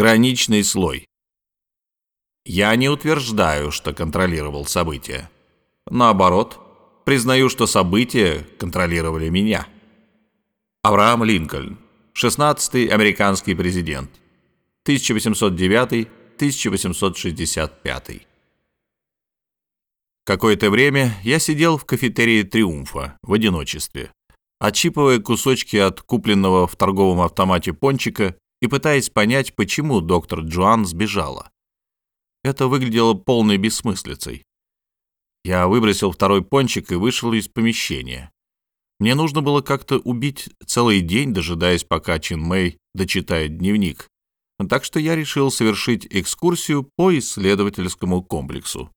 Граничный слой. Я не утверждаю, что контролировал события. Наоборот, признаю, что события контролировали меня. Авраам Линкольн, 16-й американский президент, 1809-1865. Какое-то время я сидел в кафетерии «Триумфа» в одиночестве, отщипывая кусочки от купленного в торговом автомате пончика и пытаясь понять, почему доктор Джоан сбежала. Это выглядело полной бессмыслицей. Я выбросил второй пончик и вышел из помещения. Мне нужно было как-то убить целый день, дожидаясь, пока Чин Мэй дочитает дневник. Так что я решил совершить экскурсию по исследовательскому комплексу.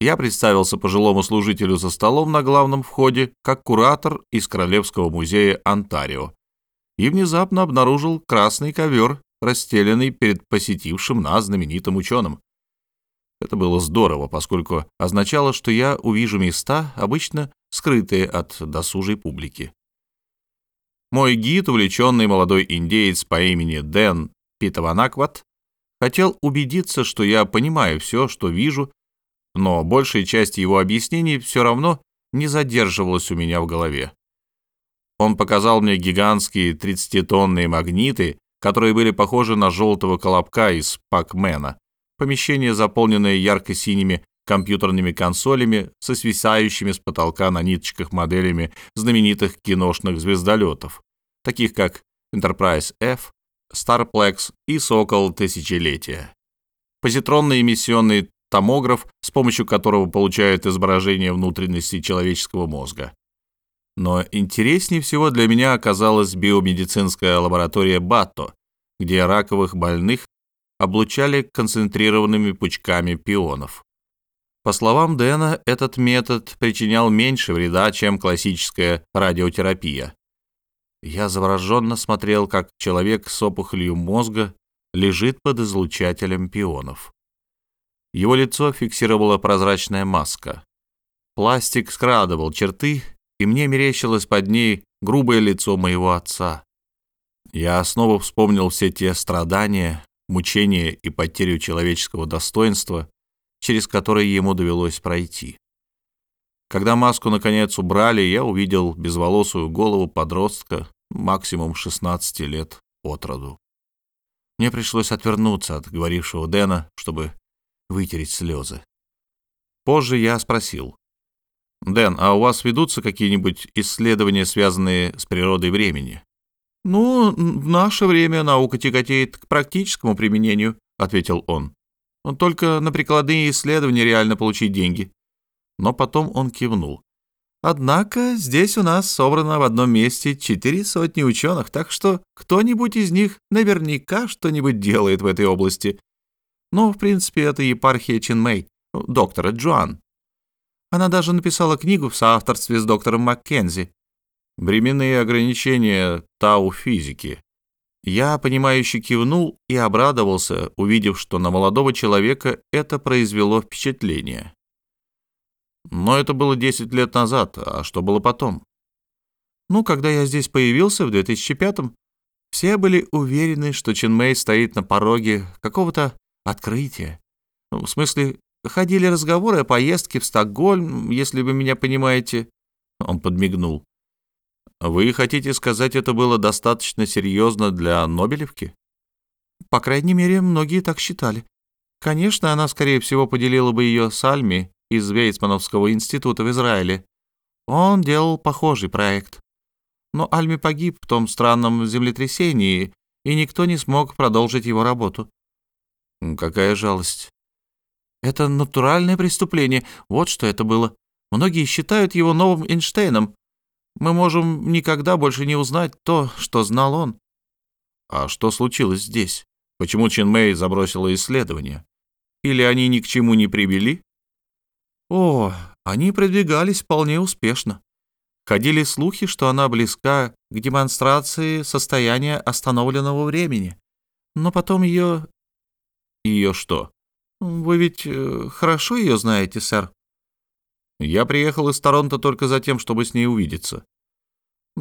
Я представился пожилому служителю за столом на главном входе как куратор из Королевского музея Онтарио и внезапно обнаружил красный ковер, расстеленный перед посетившим нас знаменитым ученым. Это было здорово, поскольку означало, что я увижу места, обычно скрытые от досужей публики. Мой гид, увлеченный молодой индеец по имени Дэн Питаванакват, хотел убедиться, что я понимаю все, что вижу, но большая часть его объяснений все равно не задерживалась у меня в голове. Он показал мне гигантские 30-тонные магниты, которые были похожи на желтого колобка из Пакмена. Помещение, заполненное ярко-синими компьютерными консолями со свисающими с потолка на ниточках моделями знаменитых киношных звездолетов, таких как Enterprise F, Starplex и Сокол Тысячелетия. Позитронный эмиссионный томограф, с помощью которого получают изображение внутренности человеческого мозга. Но интереснее всего для меня оказалась биомедицинская лаборатория БАТО, где раковых больных облучали концентрированными пучками пионов. По словам Дэна, этот метод причинял меньше вреда, чем классическая радиотерапия. Я завороженно смотрел, как человек с опухолью мозга лежит под излучателем пионов. Его лицо фиксировала прозрачная маска. Пластик скрадывал черты, и мне мерещилось под ней грубое лицо моего отца. Я снова вспомнил все те страдания, мучения и потерю человеческого достоинства, через которые ему довелось пройти. Когда маску наконец убрали, я увидел безволосую голову подростка, максимум 16 лет от роду. Мне пришлось отвернуться от говорившего Дэна, чтобы вытереть слезы. Позже я спросил. «Дэн, а у вас ведутся какие-нибудь исследования, связанные с природой времени?» «Ну, в наше время наука тяготеет к практическому применению», — ответил он. «Только на прикладные исследования реально получить деньги». Но потом он кивнул. «Однако здесь у нас собрано в одном месте четыре сотни ученых, так что кто-нибудь из них наверняка что-нибудь делает в этой области. Но, в принципе, это епархия Чинмэй, доктора Джоан. Она даже написала книгу в соавторстве с доктором Маккензи «Временные ограничения тау-физики». Я, понимающе кивнул и обрадовался, увидев, что на молодого человека это произвело впечатление. Но это было 10 лет назад, а что было потом? Ну, когда я здесь появился в 2005-м, все были уверены, что Чинмэй стоит на пороге какого-то открытия. Ну, в смысле, ходили разговоры о поездке в Стокгольм, если вы меня понимаете. Он подмигнул. Вы хотите сказать, это было достаточно серьезно для Нобелевки? По крайней мере, многие так считали. Конечно, она, скорее всего, поделила бы ее с Альми из Вейцмановского института в Израиле. Он делал похожий проект. Но Альми погиб в том странном землетрясении, и никто не смог продолжить его работу. Какая жалость. Это натуральное преступление. Вот что это было. Многие считают его новым Эйнштейном. Мы можем никогда больше не узнать то, что знал он. А что случилось здесь? Почему Чин Мэй забросила исследование? Или они ни к чему не привели? О, они продвигались вполне успешно. Ходили слухи, что она близка к демонстрации состояния остановленного времени. Но потом ее ее что? Вы ведь э, хорошо ее знаете, сэр? Я приехал из Торонто только за тем, чтобы с ней увидеться.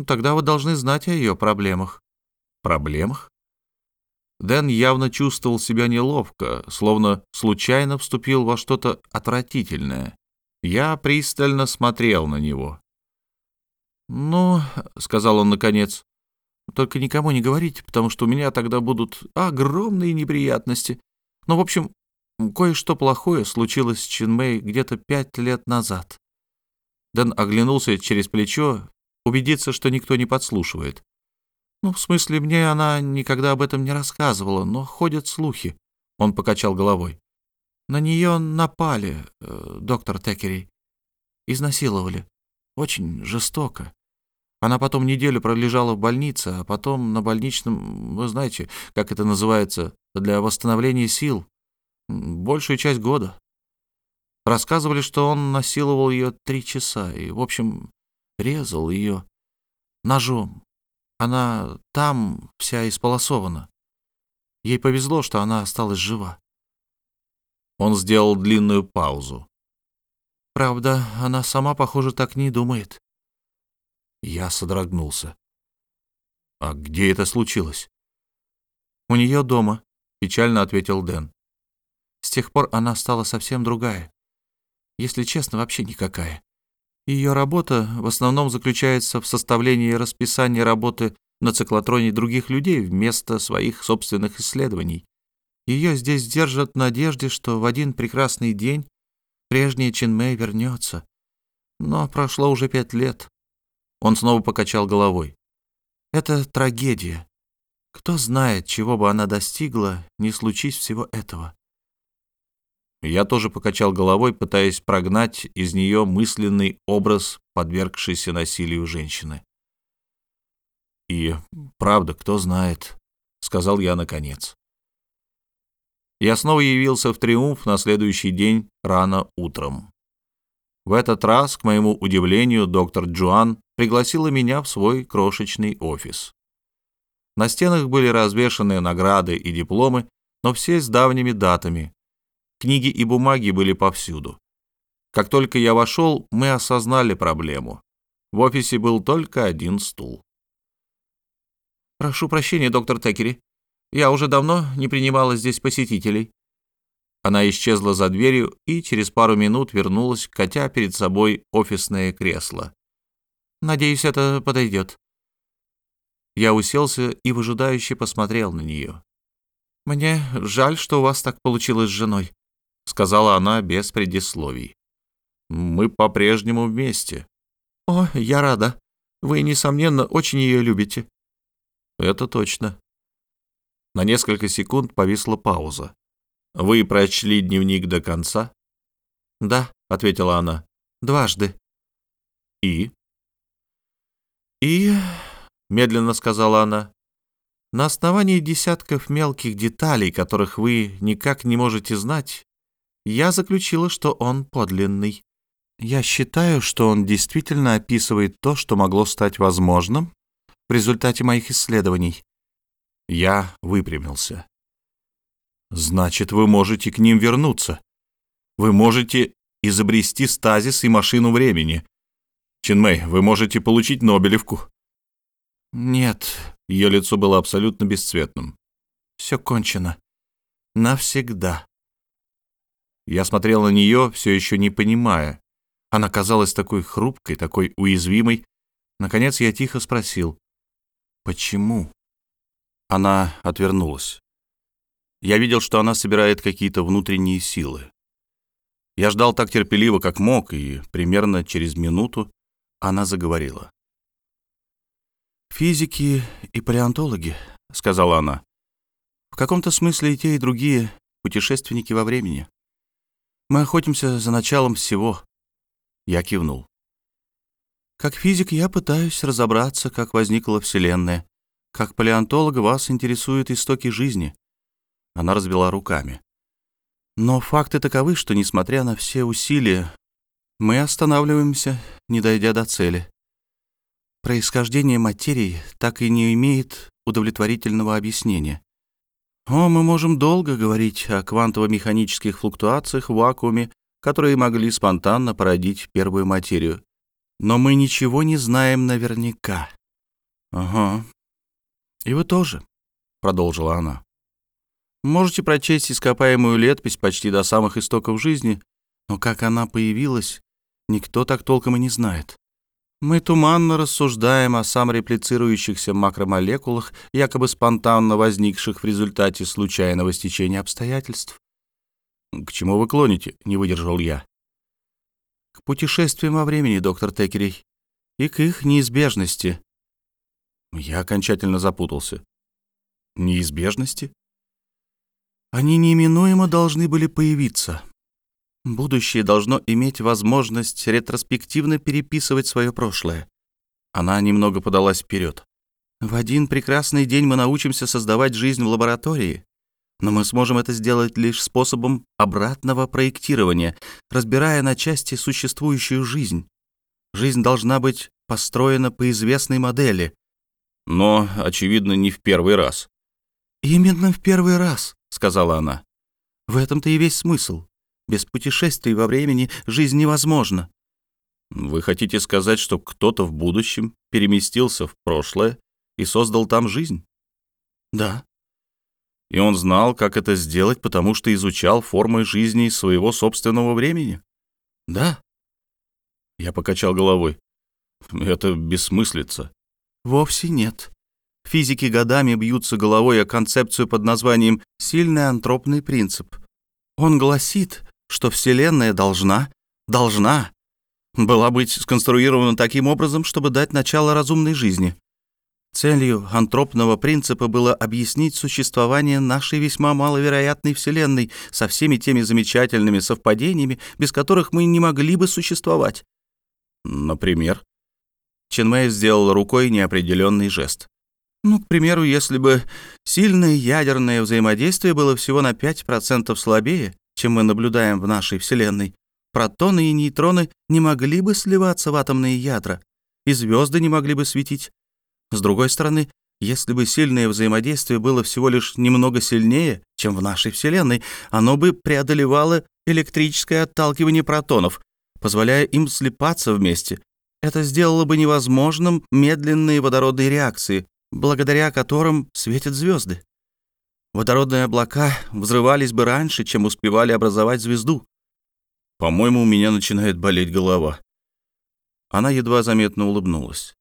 Тогда вы должны знать о ее проблемах. Проблемах? Дэн явно чувствовал себя неловко, словно случайно вступил во что-то отвратительное. Я пристально смотрел на него. «Ну, — сказал он наконец, — только никому не говорите, потому что у меня тогда будут огромные неприятности. Ну, в общем, кое-что плохое случилось с Чинмэй где-то пять лет назад». Дэн оглянулся через плечо, убедиться, что никто не подслушивает. Ну, в смысле, мне она никогда об этом не рассказывала, но ходят слухи. Он покачал головой. На нее напали, э, доктор Текери. Изнасиловали. Очень жестоко. Она потом неделю пролежала в больнице, а потом на больничном, вы знаете, как это называется, для восстановления сил. Большую часть года. Рассказывали, что он насиловал ее три часа и, в общем, резал ее ножом. Она там вся исполосована. Ей повезло, что она осталась жива. Он сделал длинную паузу. Правда, она сама, похоже, так не думает. Я содрогнулся. А где это случилось? У нее дома, печально ответил Дэн. С тех пор она стала совсем другая. Если честно, вообще никакая. Ее работа в основном заключается в составлении расписания работы на циклотроне других людей вместо своих собственных исследований. Ее здесь держат в надежде, что в один прекрасный день прежняя Чинмэй вернется. Но прошло уже пять лет. Он снова покачал головой. Это трагедия. Кто знает, чего бы она достигла, не случись всего этого. Я тоже покачал головой, пытаясь прогнать из нее мысленный образ подвергшейся насилию женщины. «И правда, кто знает», — сказал я наконец. Я снова явился в «Триумф» на следующий день рано утром. В этот раз, к моему удивлению, доктор Джоан пригласила меня в свой крошечный офис. На стенах были развешаны награды и дипломы, но все с давними датами, Книги и бумаги были повсюду. Как только я вошел, мы осознали проблему. В офисе был только один стул. «Прошу прощения, доктор Текери. Я уже давно не принимала здесь посетителей». Она исчезла за дверью и через пару минут вернулась, катя перед собой офисное кресло. «Надеюсь, это подойдет». Я уселся и выжидающе посмотрел на нее. «Мне жаль, что у вас так получилось с женой. — сказала она без предисловий. «Мы по-прежнему вместе». «О, я рада. Вы, несомненно, очень ее любите». «Это точно». На несколько секунд повисла пауза. «Вы прочли дневник до конца?» «Да», — ответила она, — «дважды». «И?» «И...» — медленно сказала она. «На основании десятков мелких деталей, которых вы никак не можете знать, я заключила, что он подлинный. Я считаю, что он действительно описывает то, что могло стать возможным в результате моих исследований. Я выпрямился. Значит, вы можете к ним вернуться. Вы можете изобрести стазис и машину времени. Чинмэй, вы можете получить Нобелевку. Нет, ее лицо было абсолютно бесцветным. Все кончено. Навсегда. Я смотрел на нее, все еще не понимая. Она казалась такой хрупкой, такой уязвимой. Наконец я тихо спросил, «Почему?» Она отвернулась. Я видел, что она собирает какие-то внутренние силы. Я ждал так терпеливо, как мог, и примерно через минуту она заговорила. «Физики и палеонтологи», — сказала она. «В каком-то смысле и те, и другие путешественники во времени. Мы охотимся за началом всего. Я кивнул. Как физик я пытаюсь разобраться, как возникла Вселенная. Как палеонтолог вас интересуют истоки жизни. Она развела руками. Но факты таковы, что, несмотря на все усилия, мы останавливаемся, не дойдя до цели. Происхождение материи так и не имеет удовлетворительного объяснения. О, мы можем долго говорить о квантово-механических флуктуациях в вакууме, которые могли спонтанно породить первую материю. Но мы ничего не знаем наверняка. Ага. И вы тоже, продолжила она. Можете прочесть ископаемую летопись почти до самых истоков жизни, но как она появилась, никто так толком и не знает. Мы туманно рассуждаем о самореплицирующихся макромолекулах, якобы спонтанно возникших в результате случайного стечения обстоятельств. «К чему вы клоните?» — не выдержал я. «К путешествиям во времени, доктор Текерей, и к их неизбежности». Я окончательно запутался. «Неизбежности?» Они неименуемо должны были появиться. Будущее должно иметь возможность ретроспективно переписывать свое прошлое. Она немного подалась вперед. В один прекрасный день мы научимся создавать жизнь в лаборатории, но мы сможем это сделать лишь способом обратного проектирования, разбирая на части существующую жизнь. Жизнь должна быть построена по известной модели. Но, очевидно, не в первый раз. «Именно в первый раз», — сказала она. «В этом-то и весь смысл. Без путешествий во времени жизнь невозможна. Вы хотите сказать, что кто-то в будущем переместился в прошлое и создал там жизнь? Да. И он знал, как это сделать, потому что изучал формы жизни своего собственного времени? Да. Я покачал головой. Это бессмыслица. Вовсе нет. Физики годами бьются головой о концепцию под названием «сильный антропный принцип». Он гласит, что Вселенная должна, должна была быть сконструирована таким образом, чтобы дать начало разумной жизни. Целью антропного принципа было объяснить существование нашей весьма маловероятной Вселенной со всеми теми замечательными совпадениями, без которых мы не могли бы существовать. Например, Ченмэй сделал рукой неопределенный жест. Ну, к примеру, если бы сильное ядерное взаимодействие было всего на 5% слабее, чем мы наблюдаем в нашей Вселенной, протоны и нейтроны не могли бы сливаться в атомные ядра, и звезды не могли бы светить. С другой стороны, если бы сильное взаимодействие было всего лишь немного сильнее, чем в нашей Вселенной, оно бы преодолевало электрическое отталкивание протонов, позволяя им слипаться вместе. Это сделало бы невозможным медленные водородные реакции, благодаря которым светят звезды. Водородные облака взрывались бы раньше, чем успевали образовать звезду. По-моему, у меня начинает болеть голова. Она едва заметно улыбнулась.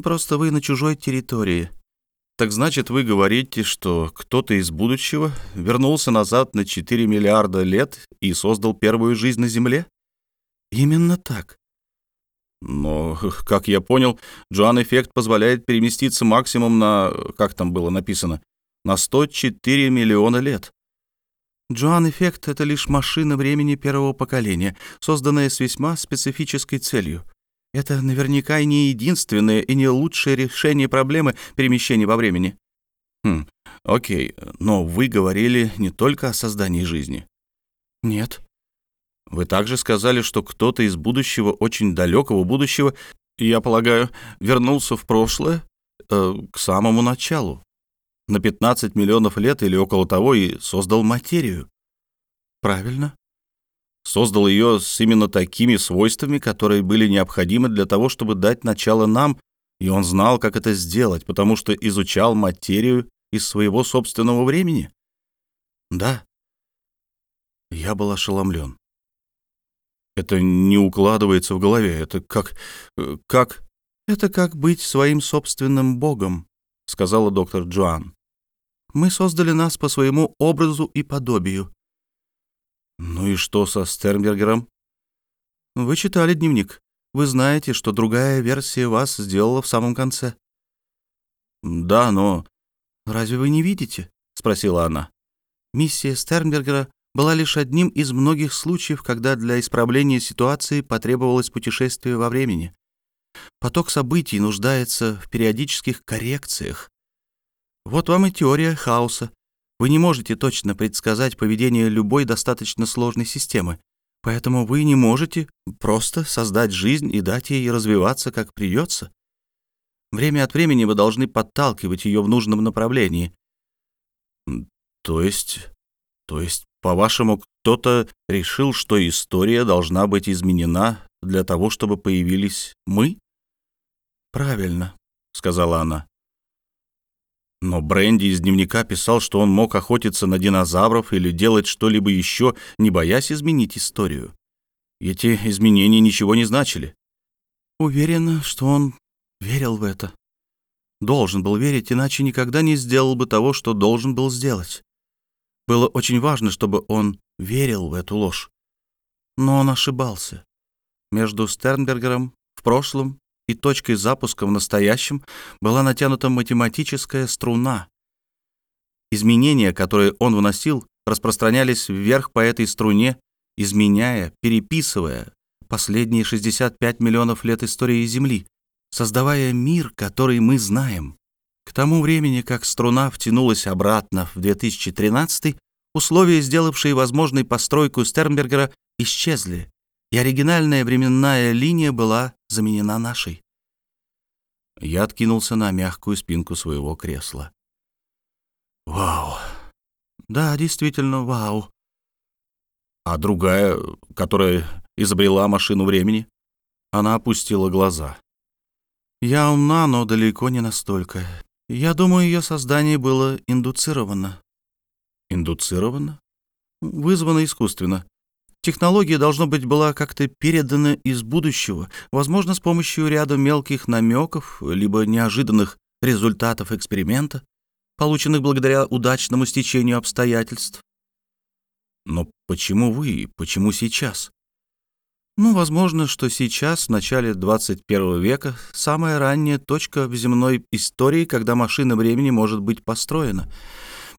Просто вы на чужой территории. Так значит, вы говорите, что кто-то из будущего вернулся назад на 4 миллиарда лет и создал первую жизнь на Земле? Именно так. Но, как я понял, Джоан-эффект позволяет переместиться максимум на, как там было написано, на 104 миллиона лет. Джоан-эффект — это лишь машина времени первого поколения, созданная с весьма специфической целью. Это наверняка и не единственное и не лучшее решение проблемы перемещения во времени. Хм, окей, но вы говорили не только о создании жизни. Нет. Вы также сказали, что кто-то из будущего, очень далекого будущего, я полагаю, вернулся в прошлое, э, к самому началу на 15 миллионов лет или около того и создал материю. Правильно. Создал ее с именно такими свойствами, которые были необходимы для того, чтобы дать начало нам, и он знал, как это сделать, потому что изучал материю из своего собственного времени? Да. Я был ошеломлен. Это не укладывается в голове. Это как... Э, как... Это как быть своим собственным богом, сказала доктор Джоан. Мы создали нас по своему образу и подобию». «Ну и что со Стернбергером?» «Вы читали дневник. Вы знаете, что другая версия вас сделала в самом конце». «Да, но...» «Разве вы не видите?» — спросила она. «Миссия Стернбергера была лишь одним из многих случаев, когда для исправления ситуации потребовалось путешествие во времени. Поток событий нуждается в периодических коррекциях, вот вам и теория хаоса. Вы не можете точно предсказать поведение любой достаточно сложной системы, поэтому вы не можете просто создать жизнь и дать ей развиваться, как придется. Время от времени вы должны подталкивать ее в нужном направлении. То есть... То есть, по-вашему, кто-то решил, что история должна быть изменена для того, чтобы появились мы? Правильно, сказала она. Но Бренди из дневника писал, что он мог охотиться на динозавров или делать что-либо еще, не боясь изменить историю. Эти изменения ничего не значили. Уверена, что он верил в это. Должен был верить, иначе никогда не сделал бы того, что должен был сделать. Было очень важно, чтобы он верил в эту ложь. Но он ошибался. Между Стернбергером в прошлом и точкой запуска в настоящем была натянута математическая струна. Изменения, которые он вносил, распространялись вверх по этой струне, изменяя, переписывая последние 65 миллионов лет истории Земли, создавая мир, который мы знаем. К тому времени, как струна втянулась обратно в 2013 условия, сделавшие возможной постройку Стернбергера, исчезли, и оригинальная временная линия была заменена нашей. Я откинулся на мягкую спинку своего кресла. Вау! Да, действительно, вау. А другая, которая изобрела машину времени? Она опустила глаза. Я умна, но далеко не настолько. Я думаю, ее создание было индуцировано. Индуцировано? Вызвано искусственно. Технология, должно быть, была как-то передана из будущего, возможно, с помощью ряда мелких намеков, либо неожиданных результатов эксперимента, полученных благодаря удачному стечению обстоятельств. Но почему вы? Почему сейчас? Ну, возможно, что сейчас, в начале 21 века, самая ранняя точка в земной истории, когда машина времени может быть построена —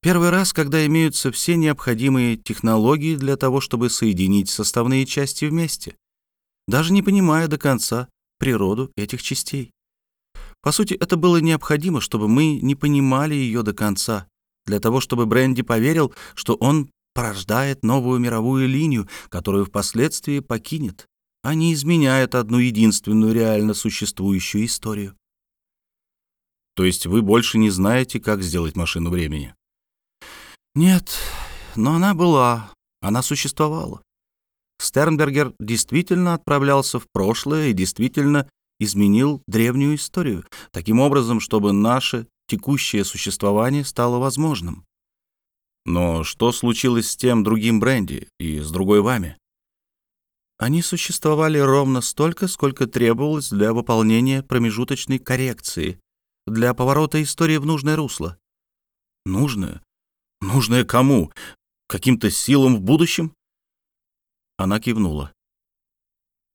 Первый раз, когда имеются все необходимые технологии для того, чтобы соединить составные части вместе, даже не понимая до конца природу этих частей. По сути, это было необходимо, чтобы мы не понимали ее до конца, для того, чтобы Бренди поверил, что он порождает новую мировую линию, которую впоследствии покинет, а не изменяет одну единственную реально существующую историю. То есть вы больше не знаете, как сделать машину времени? Нет, но она была, она существовала. Стернбергер действительно отправлялся в прошлое и действительно изменил древнюю историю, таким образом, чтобы наше текущее существование стало возможным. Но что случилось с тем другим Бренди и с другой вами? Они существовали ровно столько, сколько требовалось для выполнения промежуточной коррекции, для поворота истории в нужное русло. Нужное? Нужное кому? Каким-то силам в будущем? Она кивнула.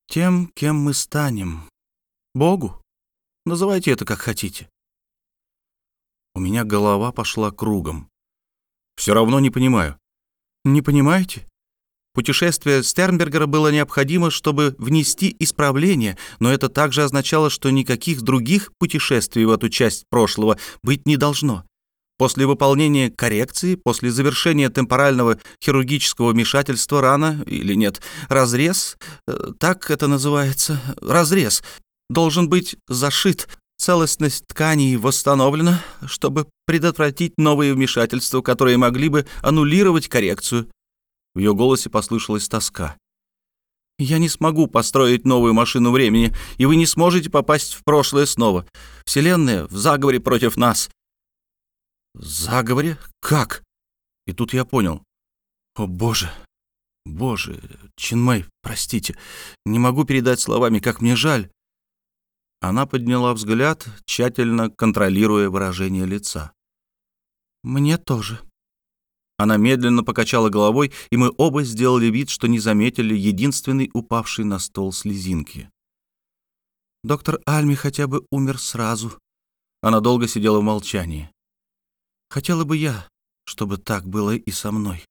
Тем, кем мы станем. Богу. Называйте это как хотите. У меня голова пошла кругом. Все равно не понимаю. Не понимаете? Путешествие Стернбергера было необходимо, чтобы внести исправление, но это также означало, что никаких других путешествий в эту часть прошлого быть не должно. После выполнения коррекции, после завершения темпорального хирургического вмешательства рана или нет, разрез, э, так это называется, разрез, должен быть зашит, целостность тканей восстановлена, чтобы предотвратить новые вмешательства, которые могли бы аннулировать коррекцию. В ее голосе послышалась тоска. «Я не смогу построить новую машину времени, и вы не сможете попасть в прошлое снова. Вселенная в заговоре против нас. Заговоре? Как? И тут я понял. О, боже, боже, Чинмэй, простите, не могу передать словами, как мне жаль. Она подняла взгляд, тщательно контролируя выражение лица. «Мне тоже». Она медленно покачала головой, и мы оба сделали вид, что не заметили единственный упавший на стол слезинки. Доктор Альми хотя бы умер сразу. Она долго сидела в молчании. Хотела бы я, чтобы так было и со мной.